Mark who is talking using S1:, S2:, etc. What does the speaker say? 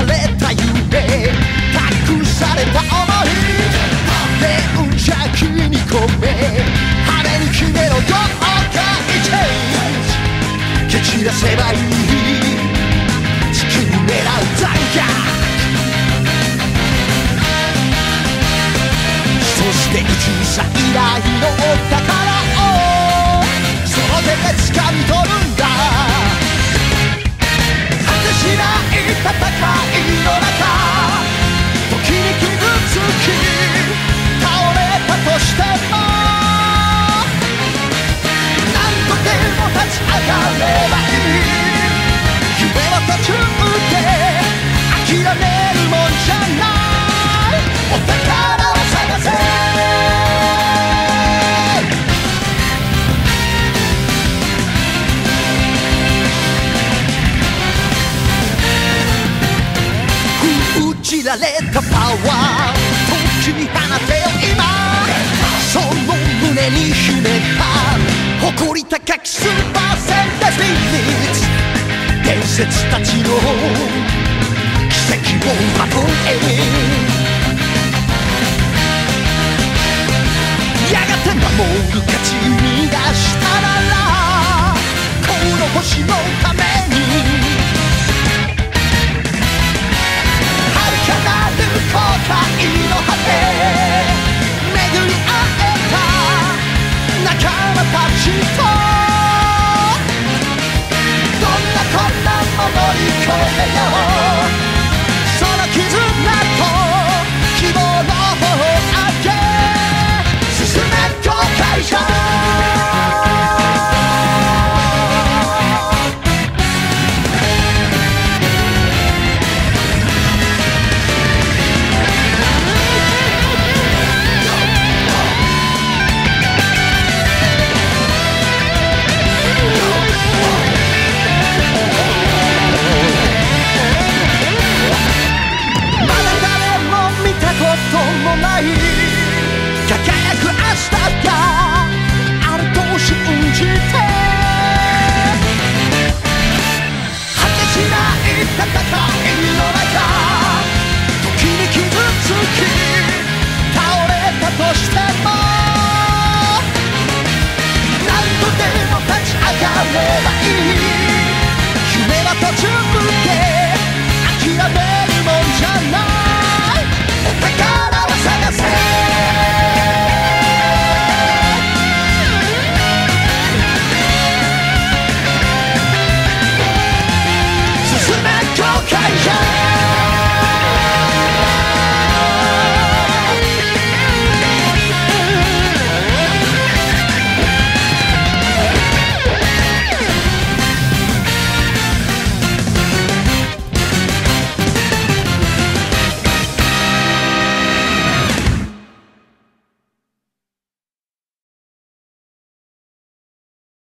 S1: された夢託された想い電車気に込め羽に決めろどうか一蹴散らせばいい地球狙う大学そして小さ以来のられたパワー時に放てよ今その胸に秘めた誇り高きスーパーセンタースピリッツ伝説たちの奇跡をまとえやがて守る勝ち逃がしたならこの星のため。きた